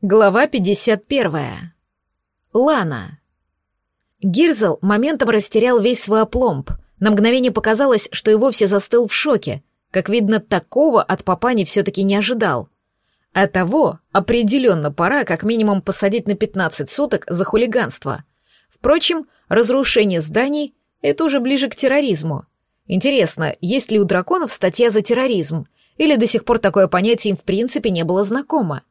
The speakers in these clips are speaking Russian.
Глава 51. Лана. Гирзел моментом растерял весь свой опломб. На мгновение показалось, что и вовсе застыл в шоке. Как видно, такого от папани все-таки не ожидал. А того определенно пора как минимум посадить на 15 суток за хулиганство. Впрочем, разрушение зданий — это уже ближе к терроризму. Интересно, есть ли у драконов статья за терроризм? Или до сих пор такое понятие им в принципе не было знакомо?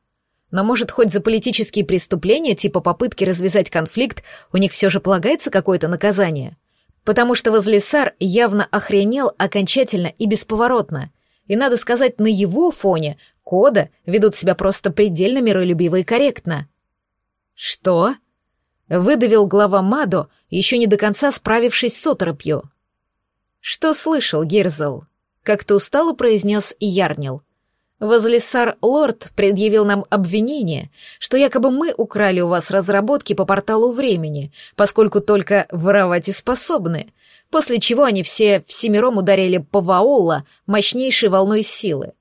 Но, может, хоть за политические преступления, типа попытки развязать конфликт, у них все же полагается какое-то наказание? Потому что Возлесар явно охренел окончательно и бесповоротно. И, надо сказать, на его фоне Кода ведут себя просто предельно миролюбиво и корректно. «Что?» — выдавил глава Мадо, еще не до конца справившись с оторопью. «Что слышал, Гирзел?» — как-то устало произнес Ярнил. Возлисар Лорд предъявил нам обвинение, что якобы мы украли у вас разработки по порталу времени, поскольку только воровать и способны, после чего они все всемиром ударили по Ваола мощнейшей волной силы.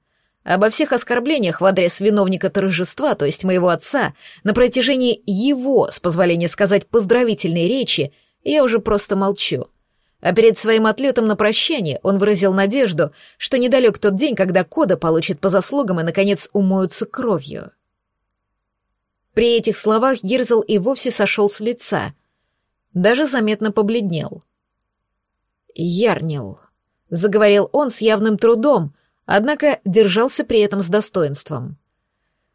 Обо всех оскорблениях в адрес виновника торжества, то есть моего отца, на протяжении его, с позволения сказать, поздравительной речи, я уже просто молчу. А перед своим отлетом на прощание он выразил надежду, что недалек тот день, когда Кода получит по заслугам и, наконец, умоются кровью. При этих словах Гирзл и вовсе сошел с лица. Даже заметно побледнел. «Ярнил», — заговорил он с явным трудом, однако держался при этом с достоинством.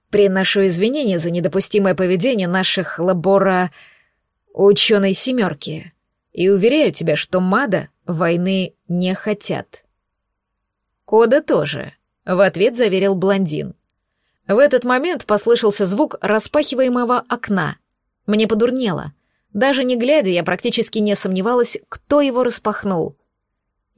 «Приношу извинения за недопустимое поведение наших лабора... ученой семерки. И уверяю тебя, что Мада войны не хотят. Кода тоже, в ответ заверил блондин. В этот момент послышался звук распахиваемого окна. Мне подурнело. Даже не глядя, я практически не сомневалась, кто его распахнул.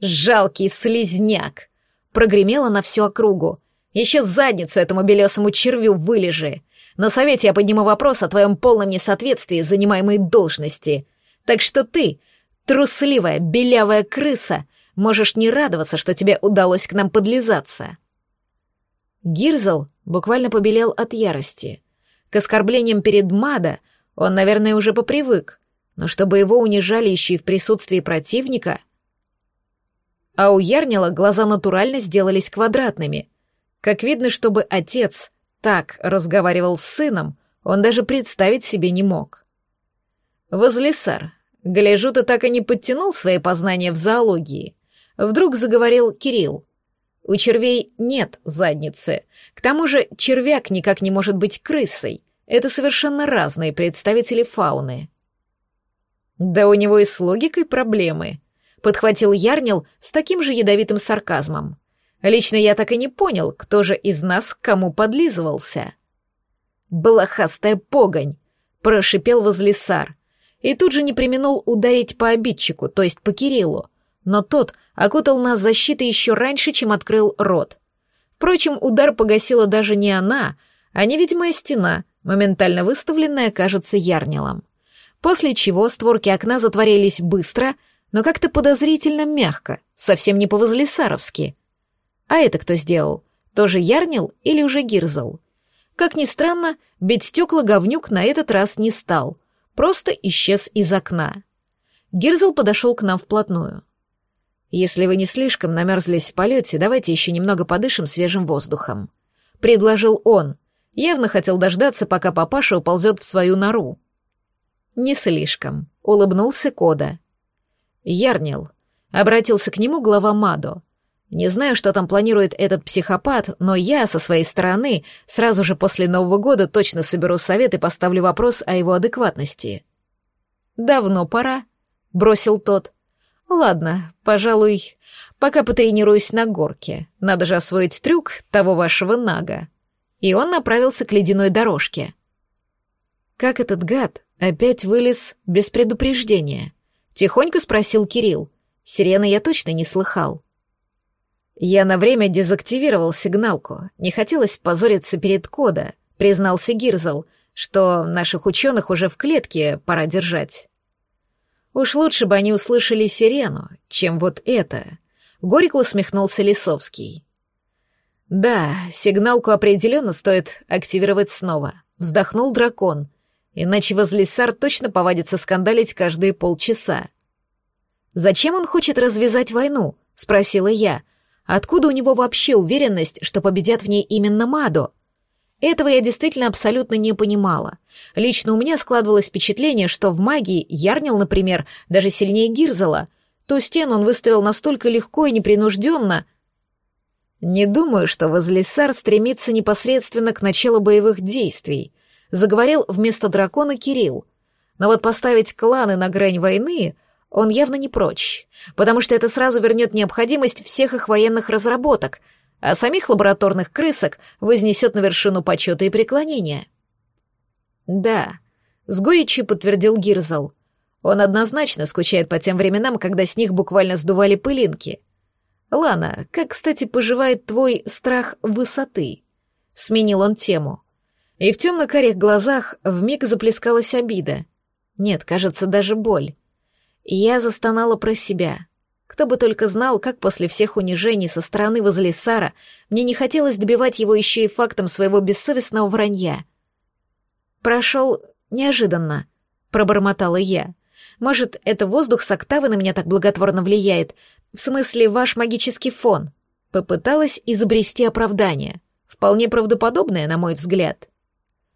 «Жалкий слизняк!» Прогремело на всю округу. «Еще задницу этому белесому червю вылежи! На совете я подниму вопрос о твоем полном несоответствии занимаемой должности. Так что ты, трусливая, белявая крыса, можешь не радоваться, что тебе удалось к нам подлизаться. Гирзл буквально побелел от ярости. К оскорблениям перед Мада он, наверное, уже попривык, но чтобы его унижали еще и в присутствии противника... А у Ярнила глаза натурально сделались квадратными. Как видно, чтобы отец так разговаривал с сыном, он даже представить себе не мог. Возлесар, Гляжу, ты так и не подтянул свои познания в зоологии. Вдруг заговорил Кирилл. У червей нет задницы. К тому же червяк никак не может быть крысой. Это совершенно разные представители фауны. Да у него и с логикой проблемы, подхватил Ярнил с таким же ядовитым сарказмом. Лично я так и не понял, кто же из нас к кому подлизывался. Блохастая погонь, прошипел возлесар и тут же не применул ударить по обидчику, то есть по Кириллу, но тот окутал нас защитой еще раньше, чем открыл рот. Впрочем, удар погасила даже не она, а невидимая стена, моментально выставленная, кажется, ярнилом. После чего створки окна затворились быстро, но как-то подозрительно мягко, совсем не по-возлесаровски. А это кто сделал? Тоже ярнил или уже гирзал? Как ни странно, бить стекла говнюк на этот раз не стал — просто исчез из окна. Гирзл подошел к нам вплотную. «Если вы не слишком намерзлись в полете, давайте еще немного подышим свежим воздухом», — предложил он. Явно хотел дождаться, пока папаша уползет в свою нору. «Не слишком», — улыбнулся Кода. «Ярнил», — обратился к нему глава Мадо. Не знаю, что там планирует этот психопат, но я, со своей стороны, сразу же после Нового года точно соберу совет и поставлю вопрос о его адекватности. «Давно пора», — бросил тот. «Ладно, пожалуй, пока потренируюсь на горке. Надо же освоить трюк того вашего нага». И он направился к ледяной дорожке. Как этот гад опять вылез без предупреждения? Тихонько спросил Кирилл. Сирены я точно не слыхал. «Я на время дезактивировал сигналку. Не хотелось позориться перед Кода», — признался Гирзл, что наших ученых уже в клетке пора держать. Уж лучше бы они услышали сирену, чем вот это. Горько усмехнулся Лисовский. Да, сигналку определенно стоит активировать снова, — вздохнул дракон. «Иначе Возлисар точно повадится скандалить каждые полчаса». «Зачем он хочет развязать войну?» — спросила я. «Откуда у него вообще уверенность, что победят в ней именно Мадо?» Этого я действительно абсолютно не понимала. Лично у меня складывалось впечатление, что в магии Ярнил, например, даже сильнее Гирзела. Ту стену он выставил настолько легко и непринужденно. Не думаю, что Возлисар стремится непосредственно к началу боевых действий, заговорил вместо дракона Кирилл. Но вот поставить кланы на грань войны он явно не прочь, потому что это сразу вернет необходимость всех их военных разработок, а самих лабораторных крысок вознесет на вершину почета и преклонения. Да, с горечью подтвердил Гирзал. Он однозначно скучает по тем временам, когда с них буквально сдували пылинки. Лана, как, кстати, поживает твой страх высоты? Сменил он тему. И в темно-карих глазах вмиг заплескалась обида. Нет, кажется, даже боль. Я застонала про себя. Кто бы только знал, как после всех унижений со стороны Возлисара мне не хотелось добивать его еще и фактом своего бессовестного вранья. «Прошел неожиданно», — пробормотала я. «Может, это воздух с октавы на меня так благотворно влияет? В смысле, ваш магический фон?» Попыталась изобрести оправдание. Вполне правдоподобное, на мой взгляд.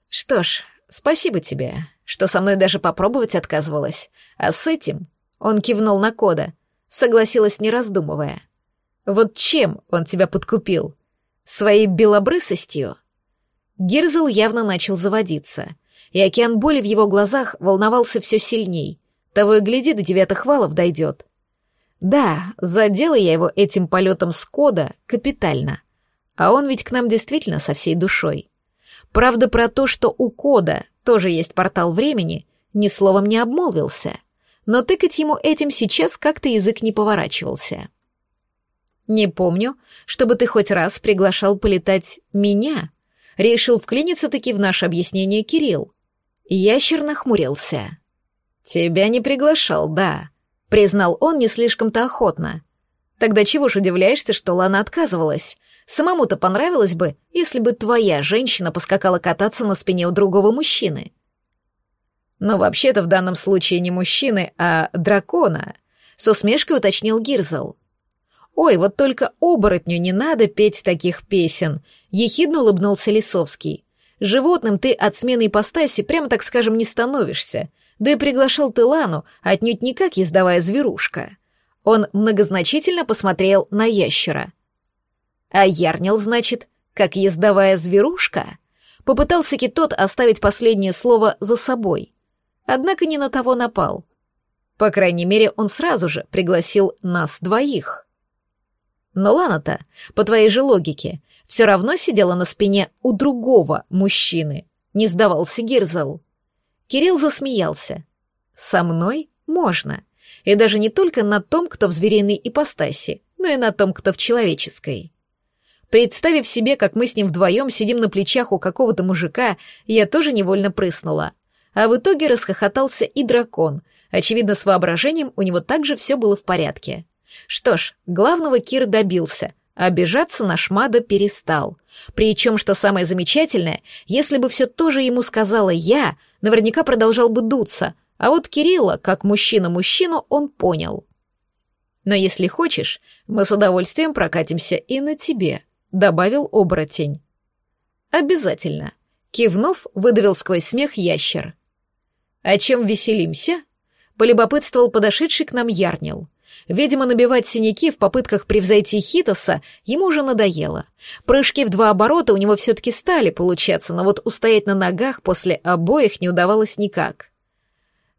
«Что ж, спасибо тебе, что со мной даже попробовать отказывалась. А с этим он кивнул на кода. Согласилась, не раздумывая. Вот чем он тебя подкупил? Своей белобрысостью? Гирзл явно начал заводиться, и океан боли в его глазах волновался все сильней. Того и гляди, до девятых валов дойдет. Да, задела я его этим полетом с кода капитально. А он ведь к нам действительно со всей душой. Правда, про то, что у кода тоже есть портал времени, ни словом не обмолвился — но тыкать ему этим сейчас как-то язык не поворачивался. «Не помню, чтобы ты хоть раз приглашал полетать меня», — решил вклиниться-таки в наше объяснение Кирилл. Ящер нахмурился. «Тебя не приглашал, да», — признал он не слишком-то охотно. «Тогда чего ж удивляешься, что Лана отказывалась? Самому-то понравилось бы, если бы твоя женщина поскакала кататься на спине у другого мужчины. Но вообще-то в данном случае не мужчины, а дракона, с усмешкой уточнил Гирзл. Ой, вот только оборотню не надо петь таких песен, ехидно улыбнулся Лисовский. Животным ты от смены ипостаси, прямо так скажем, не становишься. Да и приглашал ты Лану, отнюдь не как ездовая зверушка. Он многозначительно посмотрел на ящера. А ярнил, значит, как ездовая зверушка? Попытался Китот оставить последнее слово за собой однако не на того напал. По крайней мере, он сразу же пригласил нас двоих. Но Лана-то, по твоей же логике, все равно сидела на спине у другого мужчины, не сдавался Гирзал. Кирилл засмеялся. «Со мной можно. И даже не только на том, кто в звериной ипостаси, но и на том, кто в человеческой». Представив себе, как мы с ним вдвоем сидим на плечах у какого-то мужика, я тоже невольно прыснула. А в итоге расхохотался и дракон. Очевидно, с воображением у него также все было в порядке. Что ж, главного Кир добился, а обижаться на Шмада перестал. Причем, что самое замечательное, если бы все тоже ему сказала я, наверняка продолжал бы дуться, а вот Кирилла, как мужчина мужчину, он понял. «Но если хочешь, мы с удовольствием прокатимся и на тебе», — добавил оборотень. «Обязательно», — кивнув, выдавил сквозь смех ящер. «О чем веселимся?» — полюбопытствовал подошедший к нам Ярнил. Видимо, набивать синяки в попытках превзойти Хитоса ему уже надоело. Прыжки в два оборота у него все-таки стали получаться, но вот устоять на ногах после обоих не удавалось никак.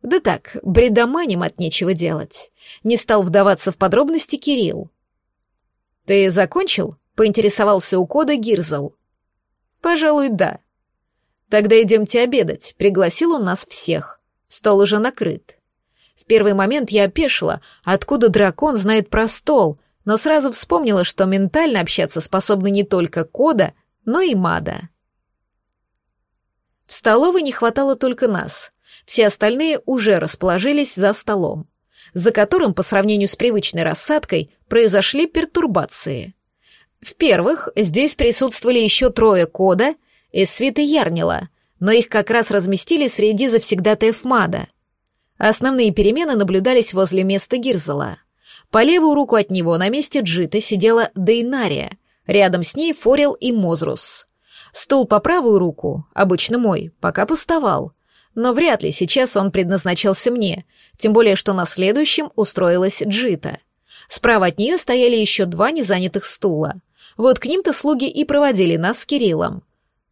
Да так, бредоманим от нечего делать. Не стал вдаваться в подробности Кирилл. «Ты закончил?» — поинтересовался у кода Гирзл. «Пожалуй, да», «Тогда идемте обедать», — пригласил он нас всех. Стол уже накрыт. В первый момент я опешила, откуда дракон знает про стол, но сразу вспомнила, что ментально общаться способны не только Кода, но и Мада. В столовой не хватало только нас. Все остальные уже расположились за столом, за которым, по сравнению с привычной рассадкой, произошли пертурбации. В-первых, здесь присутствовали еще трое Кода — из свиты Ярнила, но их как раз разместили среди завсегдатаев Мада. Основные перемены наблюдались возле места Гирзела. По левую руку от него на месте Джита сидела Дейнария, рядом с ней Форел и Мозрус. Стул по правую руку, обычно мой, пока пустовал. Но вряд ли сейчас он предназначался мне, тем более что на следующем устроилась Джита. Справа от нее стояли еще два незанятых стула. Вот к ним-то слуги и проводили нас с Кириллом.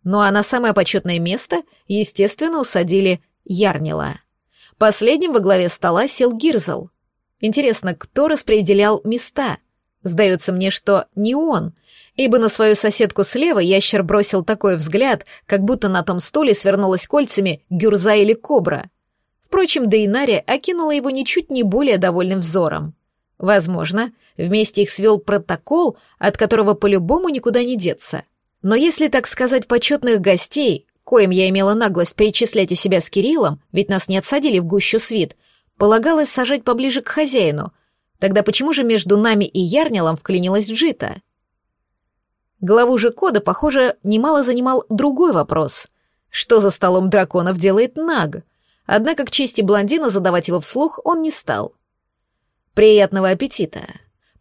Ну а на самое почетное место, естественно, усадили Ярнила. Последним во главе стола сел Гирзл. Интересно, кто распределял места? Сдается мне, что не он — ибо на свою соседку слева ящер бросил такой взгляд, как будто на том стуле свернулась кольцами гюрза или кобра. Впрочем, Дейнари окинула его ничуть не более довольным взором. Возможно, вместе их свел протокол, от которого по-любому никуда не деться. Но если, так сказать, почетных гостей, коим я имела наглость перечислять у себя с Кириллом, ведь нас не отсадили в гущу свит, полагалось сажать поближе к хозяину, тогда почему же между нами и Ярнилом вклинилась Джита? Главу же кода, похоже, немало занимал другой вопрос. Что за столом драконов делает Наг? Однако к чести блондина задавать его вслух он не стал. «Приятного аппетита!»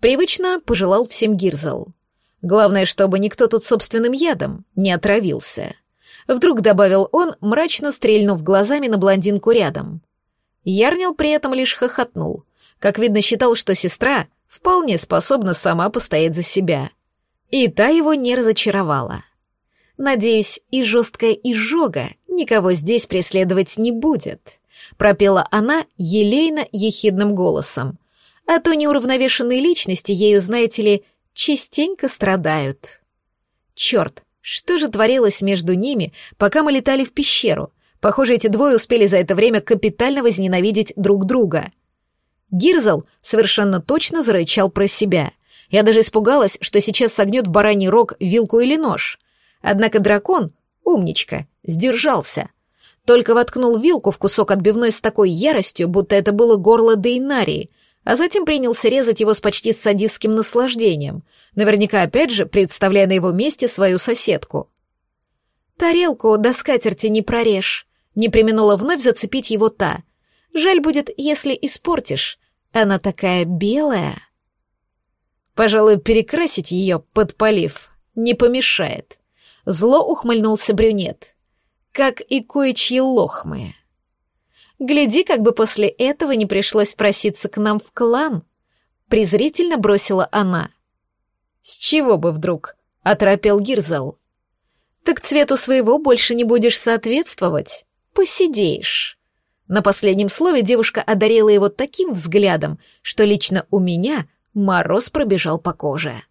Привычно пожелал всем Гирзл. Главное, чтобы никто тут собственным ядом не отравился. Вдруг добавил он, мрачно стрельнув глазами на блондинку рядом. Ярнил при этом лишь хохотнул. Как видно, считал, что сестра вполне способна сама постоять за себя. И та его не разочаровала. «Надеюсь, и жесткая изжога никого здесь преследовать не будет», пропела она елейно-ехидным голосом. «А то неуравновешенные личности ею, знаете ли, частенько страдают». Черт, что же творилось между ними, пока мы летали в пещеру? Похоже, эти двое успели за это время капитально возненавидеть друг друга. Гирзл совершенно точно зарычал про себя — я даже испугалась, что сейчас согнет в бараний рог вилку или нож. Однако дракон, умничка, сдержался. Только воткнул вилку в кусок отбивной с такой яростью, будто это было горло Дейнарии, а затем принялся резать его с почти садистским наслаждением, наверняка опять же представляя на его месте свою соседку. «Тарелку до скатерти не прорежь», — не применула вновь зацепить его та. «Жаль будет, если испортишь. Она такая белая». Пожалуй, перекрасить ее, подпалив, не помешает. Зло ухмыльнулся брюнет. Как и кое-чьи лохмы. Гляди, как бы после этого не пришлось проситься к нам в клан. Презрительно бросила она. С чего бы вдруг? Оторопел Гирзал. Так цвету своего больше не будешь соответствовать. Посидеешь. На последнем слове девушка одарила его таким взглядом, что лично у меня Мороз пробежал по коже.